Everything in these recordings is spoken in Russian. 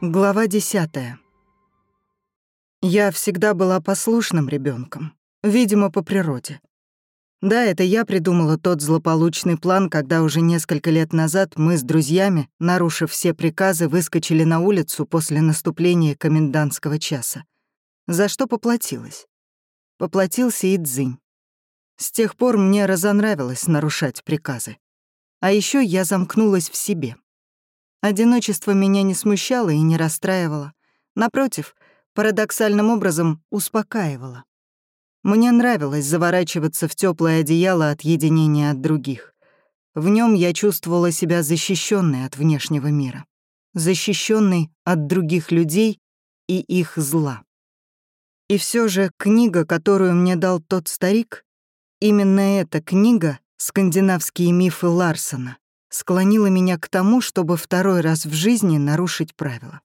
Глава десятая. Я всегда была послушным ребенком, видимо, по природе. Да, это я придумала тот злополучный план, когда уже несколько лет назад мы с друзьями, нарушив все приказы, выскочили на улицу после наступления комендантского часа. За что поплатилась? Поплатился и Цзинь. С тех пор мне разонравилось нарушать приказы. А еще я замкнулась в себе. Одиночество меня не смущало и не расстраивало. Напротив, парадоксальным образом успокаивало. Мне нравилось заворачиваться в теплое одеяло от единения от других. В нем я чувствовала себя защищенной от внешнего мира, защищенной от других людей и их зла. И все же книга, которую мне дал тот старик, именно эта книга «Скандинавские мифы Ларсона», склонило меня к тому, чтобы второй раз в жизни нарушить правила.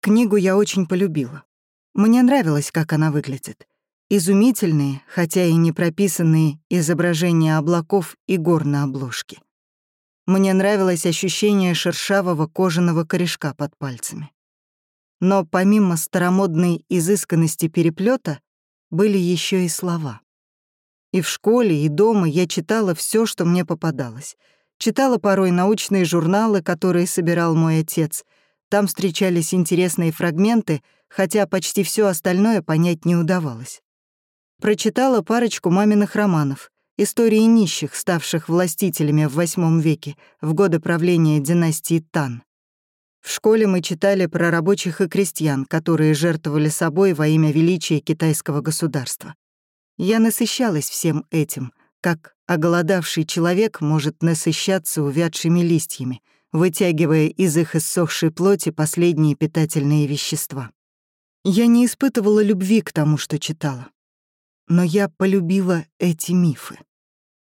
Книгу я очень полюбила. Мне нравилось, как она выглядит. Изумительные, хотя и не прописанные изображения облаков и гор на обложке. Мне нравилось ощущение шершавого кожаного корешка под пальцами. Но помимо старомодной изысканности переплета были еще и слова. И в школе, и дома я читала все, что мне попадалось — Читала порой научные журналы, которые собирал мой отец. Там встречались интересные фрагменты, хотя почти все остальное понять не удавалось. Прочитала парочку маминых романов, истории нищих, ставших властителями в VIII веке, в годы правления династии Тан. В школе мы читали про рабочих и крестьян, которые жертвовали собой во имя величия китайского государства. Я насыщалась всем этим, как Оголодавший человек может насыщаться увядшими листьями, вытягивая из их иссохшей плоти последние питательные вещества. Я не испытывала любви к тому, что читала. Но я полюбила эти мифы.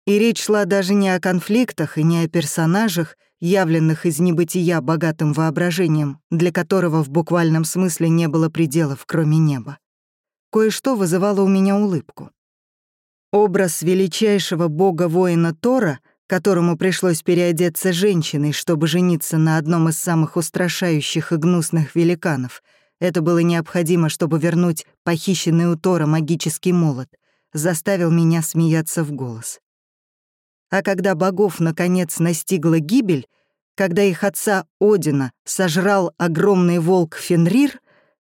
И речь шла даже не о конфликтах и не о персонажах, явленных из небытия богатым воображением, для которого в буквальном смысле не было пределов, кроме неба. Кое-что вызывало у меня улыбку. Образ величайшего бога-воина Тора, которому пришлось переодеться женщиной, чтобы жениться на одном из самых устрашающих и гнусных великанов, это было необходимо, чтобы вернуть похищенный у Тора магический молот, заставил меня смеяться в голос. А когда богов наконец настигла гибель, когда их отца Одина сожрал огромный волк Фенрир,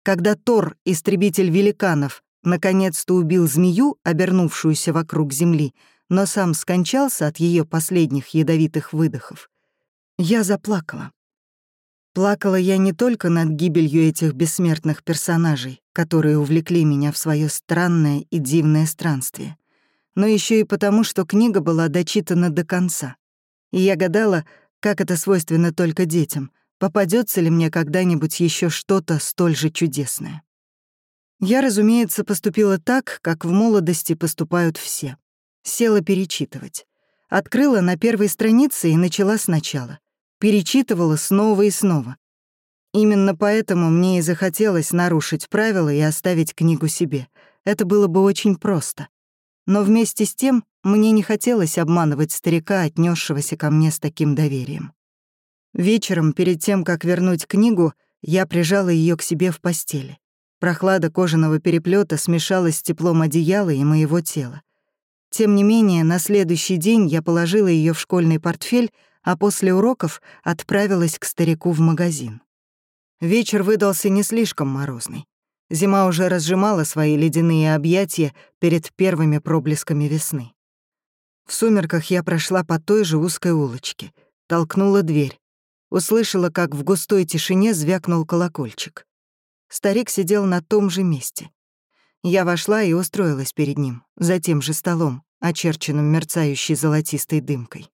когда Тор, истребитель великанов, наконец-то убил змею, обернувшуюся вокруг земли, но сам скончался от ее последних ядовитых выдохов. Я заплакала. Плакала я не только над гибелью этих бессмертных персонажей, которые увлекли меня в свое странное и дивное странствие, но еще и потому, что книга была дочитана до конца. И я гадала, как это свойственно только детям, попадется ли мне когда-нибудь еще что-то столь же чудесное. Я, разумеется, поступила так, как в молодости поступают все. Села перечитывать. Открыла на первой странице и начала сначала. Перечитывала снова и снова. Именно поэтому мне и захотелось нарушить правила и оставить книгу себе. Это было бы очень просто. Но вместе с тем мне не хотелось обманывать старика, отнесшегося ко мне с таким доверием. Вечером, перед тем, как вернуть книгу, я прижала ее к себе в постели. Прохлада кожаного переплета смешалась с теплом одеяла и моего тела. Тем не менее, на следующий день я положила ее в школьный портфель, а после уроков отправилась к старику в магазин. Вечер выдался не слишком морозный. Зима уже разжимала свои ледяные объятия перед первыми проблесками весны. В сумерках я прошла по той же узкой улочке, толкнула дверь, услышала, как в густой тишине звякнул колокольчик. Старик сидел на том же месте. Я вошла и устроилась перед ним, за тем же столом, очерченным мерцающей золотистой дымкой.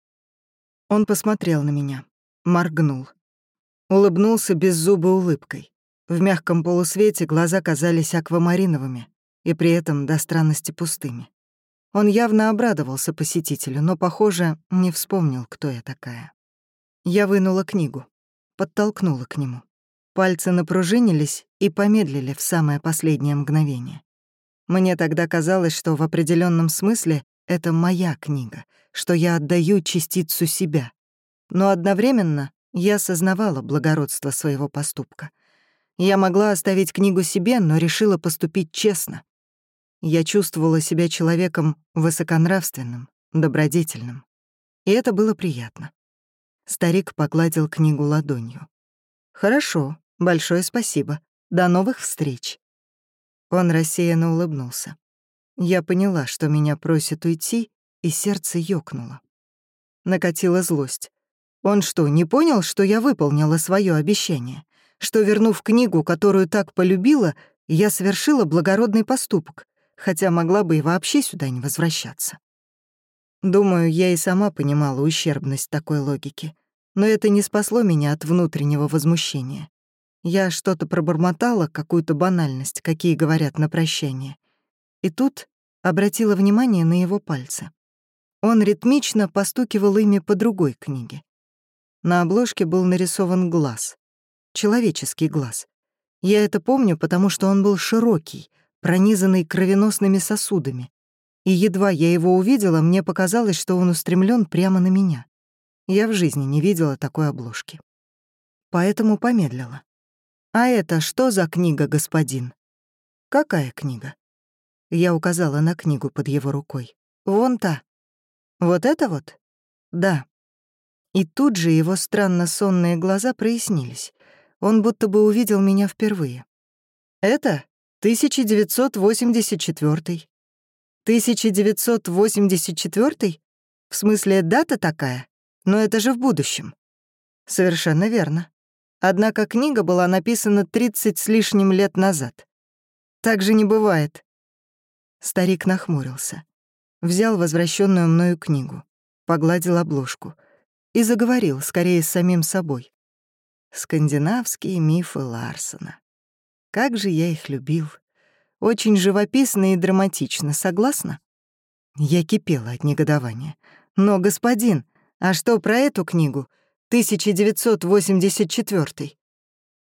Он посмотрел на меня, моргнул. Улыбнулся беззубой улыбкой. В мягком полусвете глаза казались аквамариновыми и при этом до странности пустыми. Он явно обрадовался посетителю, но, похоже, не вспомнил, кто я такая. Я вынула книгу, подтолкнула к нему. Пальцы напружинились и помедлили в самое последнее мгновение. Мне тогда казалось, что в определенном смысле это моя книга, что я отдаю частицу себя. Но одновременно я осознавала благородство своего поступка. Я могла оставить книгу себе, но решила поступить честно. Я чувствовала себя человеком высоконравственным, добродетельным. И это было приятно. Старик погладил книгу ладонью. «Хорошо, большое спасибо. До новых встреч». Он рассеянно улыбнулся. Я поняла, что меня просит уйти, и сердце ёкнуло. Накатила злость. Он что, не понял, что я выполнила свое обещание? Что, вернув книгу, которую так полюбила, я совершила благородный поступок, хотя могла бы и вообще сюда не возвращаться. Думаю, я и сама понимала ущербность такой логики, но это не спасло меня от внутреннего возмущения. Я что-то пробормотала, какую-то банальность, какие говорят на прощание. И тут обратила внимание на его пальцы. Он ритмично постукивал ими по другой книге. На обложке был нарисован глаз. Человеческий глаз. Я это помню, потому что он был широкий, пронизанный кровеносными сосудами, и едва я его увидела, мне показалось, что он устремлен прямо на меня. Я в жизни не видела такой обложки. Поэтому помедлила. «А это что за книга, господин?» «Какая книга?» Я указала на книгу под его рукой. «Вон та». «Вот это вот?» «Да». И тут же его странно сонные глаза прояснились. Он будто бы увидел меня впервые. «Это 1984. 1984? В смысле, дата такая? Но это же в будущем. Совершенно верно. Однако книга была написана 30 с лишним лет назад. Так же не бывает. Старик нахмурился. Взял возвращенную мною книгу, погладил обложку и заговорил, скорее, с самим собой. Скандинавские мифы Ларсона. Как же я их любил. Очень живописно и драматично, согласна? Я кипела от негодования. Но, господин, а что про эту книгу? 1984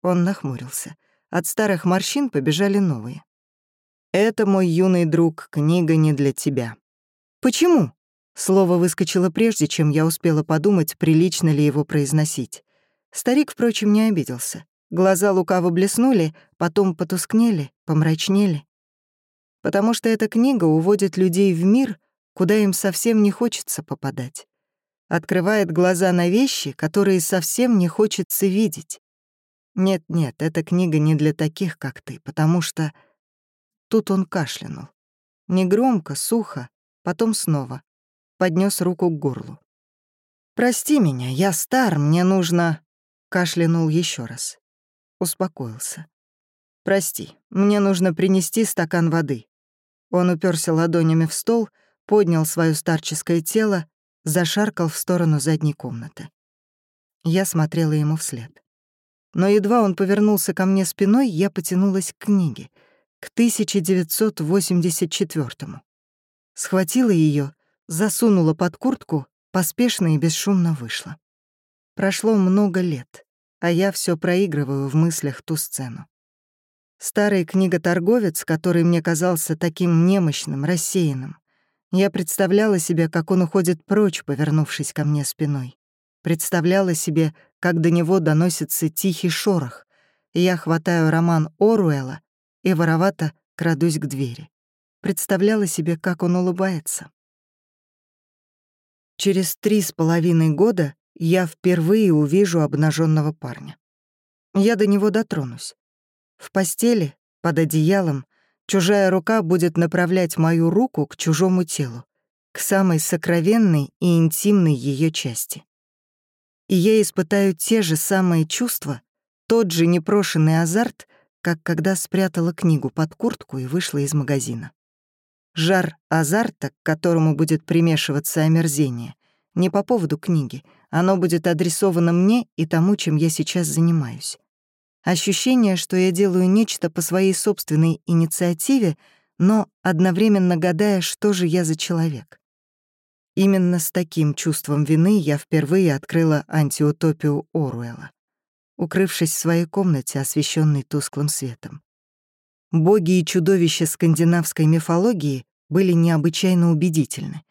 Он нахмурился. От старых морщин побежали новые. «Это, мой юный друг, книга не для тебя». «Почему?» Слово выскочило прежде, чем я успела подумать, прилично ли его произносить. Старик, впрочем, не обиделся. Глаза лукаво блеснули, потом потускнели, помрачнели. Потому что эта книга уводит людей в мир, куда им совсем не хочется попадать. Открывает глаза на вещи, которые совсем не хочется видеть. Нет-нет, эта книга не для таких, как ты, потому что... Тут он кашлянул. Негромко, сухо, потом снова. Поднес руку к горлу. «Прости меня, я стар, мне нужно...» Кашлянул еще раз успокоился. «Прости, мне нужно принести стакан воды». Он уперся ладонями в стол, поднял свое старческое тело, зашаркал в сторону задней комнаты. Я смотрела ему вслед. Но едва он повернулся ко мне спиной, я потянулась к книге, к 1984-му. Схватила ее, засунула под куртку, поспешно и бесшумно вышла. Прошло много лет а я все проигрываю в мыслях ту сцену. Старый книготорговец, который мне казался таким немощным, рассеянным. Я представляла себе, как он уходит прочь, повернувшись ко мне спиной. Представляла себе, как до него доносится тихий шорох, и я хватаю роман Оруэлла и воровато крадусь к двери. Представляла себе, как он улыбается. Через три с половиной года я впервые увижу обнаженного парня. Я до него дотронусь. В постели, под одеялом, чужая рука будет направлять мою руку к чужому телу, к самой сокровенной и интимной ее части. И я испытаю те же самые чувства, тот же непрошенный азарт, как когда спрятала книгу под куртку и вышла из магазина. Жар азарта, к которому будет примешиваться омерзение, не по поводу книги — оно будет адресовано мне и тому, чем я сейчас занимаюсь. Ощущение, что я делаю нечто по своей собственной инициативе, но одновременно гадая, что же я за человек. Именно с таким чувством вины я впервые открыла антиутопию Оруэлла, укрывшись в своей комнате, освещенной тусклым светом. Боги и чудовища скандинавской мифологии были необычайно убедительны,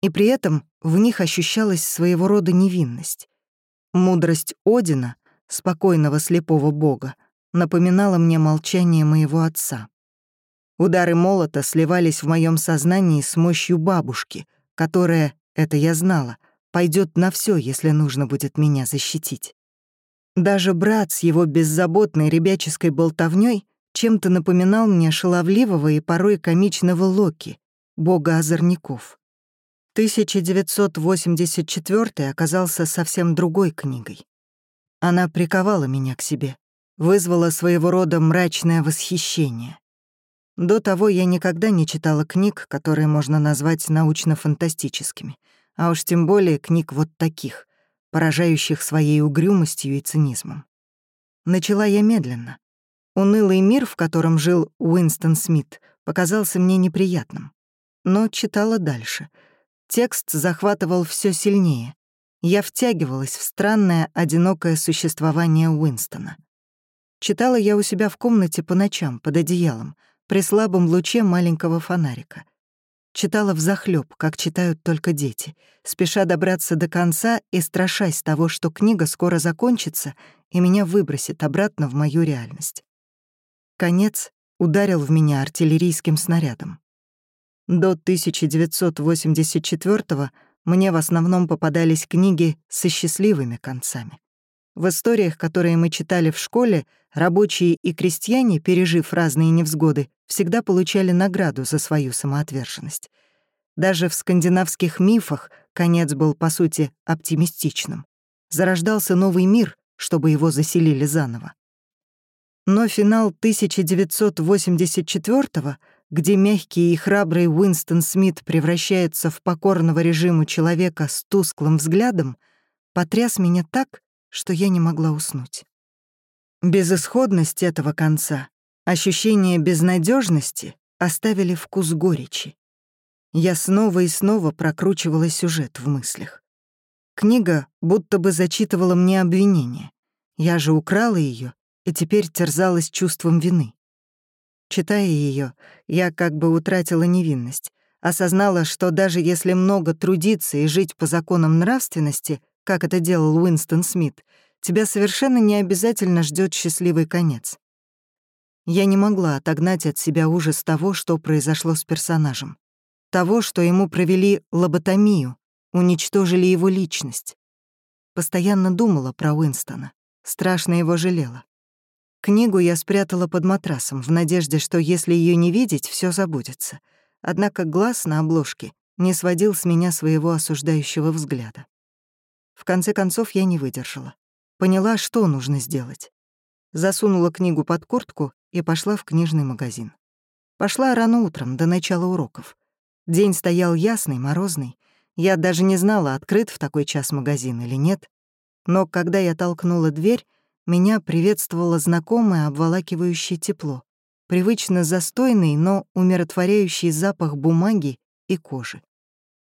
и при этом в них ощущалась своего рода невинность. Мудрость Одина, спокойного слепого бога, напоминала мне молчание моего отца. Удары молота сливались в моем сознании с мощью бабушки, которая, это я знала, пойдет на все, если нужно будет меня защитить. Даже брат с его беззаботной ребяческой болтовней чем-то напоминал мне шаловливого и порой комичного Локи, бога озорников. 1984 оказался совсем другой книгой. Она приковала меня к себе, вызвала своего рода мрачное восхищение. До того я никогда не читала книг, которые можно назвать научно-фантастическими, а уж тем более книг вот таких, поражающих своей угрюмостью и цинизмом. Начала я медленно. Унылый мир, в котором жил Уинстон Смит, показался мне неприятным. Но читала дальше. Текст захватывал все сильнее. Я втягивалась в странное, одинокое существование Уинстона. Читала я у себя в комнате по ночам, под одеялом, при слабом луче маленького фонарика. Читала взахлёб, как читают только дети, спеша добраться до конца и страшась того, что книга скоро закончится и меня выбросит обратно в мою реальность. Конец ударил в меня артиллерийским снарядом. До 1984 мне в основном попадались книги со счастливыми концами. В историях, которые мы читали в школе, рабочие и крестьяне, пережив разные невзгоды, всегда получали награду за свою самоотверженность. Даже в скандинавских мифах конец был, по сути, оптимистичным. Зарождался новый мир, чтобы его заселили заново. Но финал 1984 где мягкий и храбрый Уинстон Смит превращается в покорного режиму человека с тусклым взглядом, потряс меня так, что я не могла уснуть. Безысходность этого конца, ощущение безнадежности оставили вкус горечи. Я снова и снова прокручивала сюжет в мыслях. Книга будто бы зачитывала мне обвинение. Я же украла ее и теперь терзалась чувством вины. Читая ее, я как бы утратила невинность, осознала, что даже если много трудиться и жить по законам нравственности — как это делал Уинстон Смит, тебя совершенно не обязательно ждет счастливый конец. Я не могла отогнать от себя ужас того, что произошло с персонажем. Того, что ему провели лоботомию, уничтожили его личность. Постоянно думала про Уинстона, страшно его жалела. Книгу я спрятала под матрасом, в надежде, что если ее не видеть, все забудется. Однако глаз на обложке не сводил с меня своего осуждающего взгляда. В конце концов, я не выдержала. Поняла, что нужно сделать. Засунула книгу под куртку и пошла в книжный магазин. Пошла рано утром, до начала уроков. День стоял ясный, морозный. Я даже не знала, открыт в такой час магазин или нет. Но когда я толкнула дверь, меня приветствовало знакомое обволакивающее тепло, привычно застойный, но умиротворяющий запах бумаги и кожи.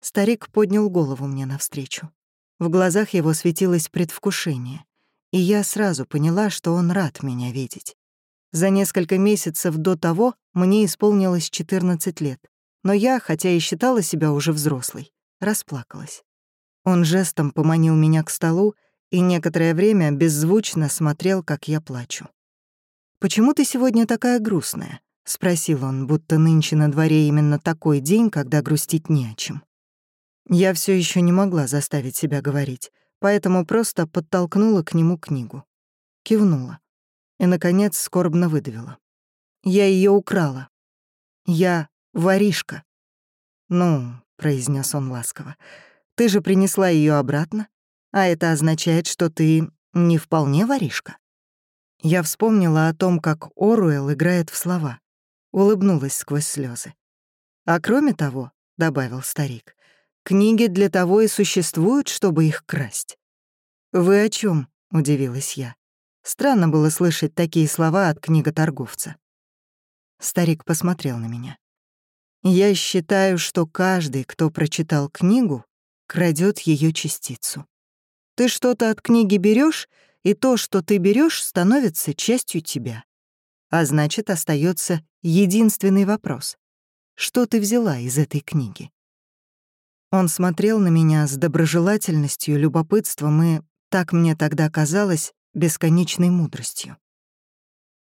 Старик поднял голову мне навстречу. В глазах его светилось предвкушение, и я сразу поняла, что он рад меня видеть. За несколько месяцев до того мне исполнилось 14 лет, но я, хотя и считала себя уже взрослой, расплакалась. Он жестом поманил меня к столу и некоторое время беззвучно смотрел, как я плачу. «Почему ты сегодня такая грустная?» — спросил он, будто нынче на дворе именно такой день, когда грустить не о чем. Я все еще не могла заставить себя говорить, поэтому просто подтолкнула к нему книгу. Кивнула. И, наконец, скорбно выдавила. Я ее украла. Я воришка. «Ну», — произнес он ласково, — «ты же принесла ее обратно, а это означает, что ты не вполне воришка». Я вспомнила о том, как Оруэлл играет в слова, улыбнулась сквозь слезы. «А кроме того», — добавил старик, Книги для того и существуют, чтобы их красть. «Вы о чем? удивилась я. Странно было слышать такие слова от книготорговца. Старик посмотрел на меня. «Я считаю, что каждый, кто прочитал книгу, крадет ее частицу. Ты что-то от книги берешь, и то, что ты берешь, становится частью тебя. А значит, остается единственный вопрос. Что ты взяла из этой книги? Он смотрел на меня с доброжелательностью, любопытством и, так мне тогда казалось, бесконечной мудростью.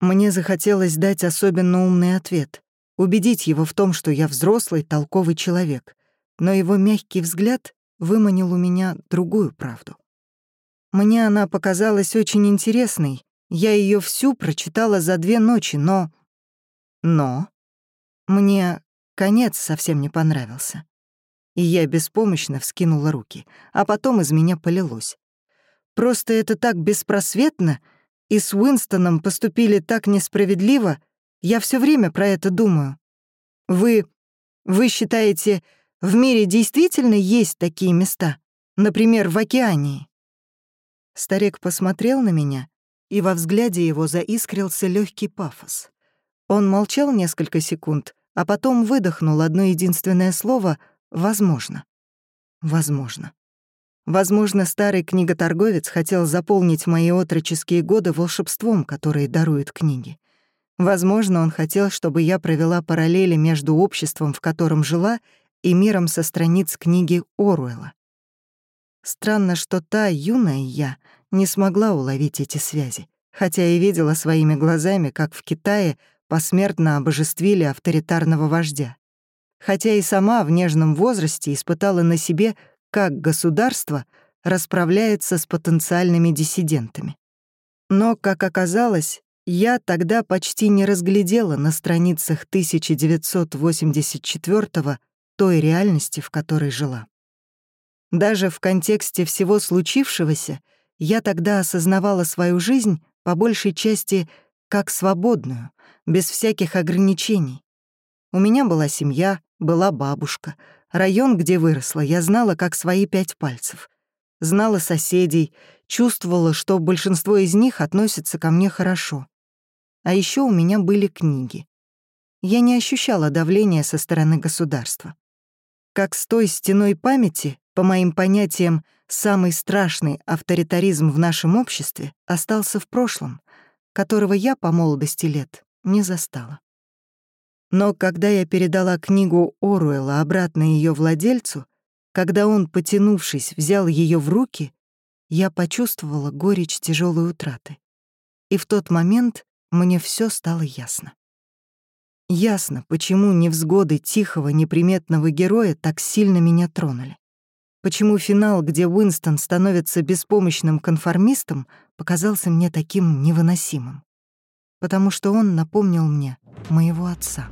Мне захотелось дать особенно умный ответ, убедить его в том, что я взрослый, толковый человек, но его мягкий взгляд выманил у меня другую правду. Мне она показалась очень интересной, я ее всю прочитала за две ночи, но... Но... Мне конец совсем не понравился. И я беспомощно вскинула руки, а потом из меня полилось. Просто это так беспросветно, и с Уинстоном поступили так несправедливо, я все время про это думаю. Вы... вы считаете, в мире действительно есть такие места? Например, в океании?» Старик посмотрел на меня, и во взгляде его заискрился легкий пафос. Он молчал несколько секунд, а потом выдохнул одно единственное слово «возможно». Возможно. Возможно, старый книготорговец хотел заполнить мои отроческие годы волшебством, которое даруют книги. Возможно, он хотел, чтобы я провела параллели между обществом, в котором жила, и миром со страниц книги Оруэлла. Странно, что та юная я не смогла уловить эти связи, хотя и видела своими глазами, как в Китае посмертно обожествили авторитарного вождя. Хотя и сама в нежном возрасте испытала на себе, как государство расправляется с потенциальными диссидентами. Но, как оказалось, я тогда почти не разглядела на страницах 1984 той реальности, в которой жила. Даже в контексте всего случившегося я тогда осознавала свою жизнь по большей части как свободную, без всяких ограничений. У меня была семья, была бабушка. Район, где выросла, я знала как свои пять пальцев. Знала соседей, чувствовала, что большинство из них относятся ко мне хорошо. А еще у меня были книги. Я не ощущала давления со стороны государства. Как с той стеной памяти, по моим понятиям, самый страшный авторитаризм в нашем обществе остался в прошлом, которого я по молодости лет не застала. Но когда я передала книгу Оруэлла обратно ее владельцу, когда он, потянувшись, взял ее в руки, я почувствовала горечь тяжелой утраты. И в тот момент мне все стало ясно. Ясно, почему невзгоды тихого, неприметного героя так сильно меня тронули. Почему финал, где Уинстон становится беспомощным конформистом, показался мне таким невыносимым. Потому что он напомнил мне моего отца.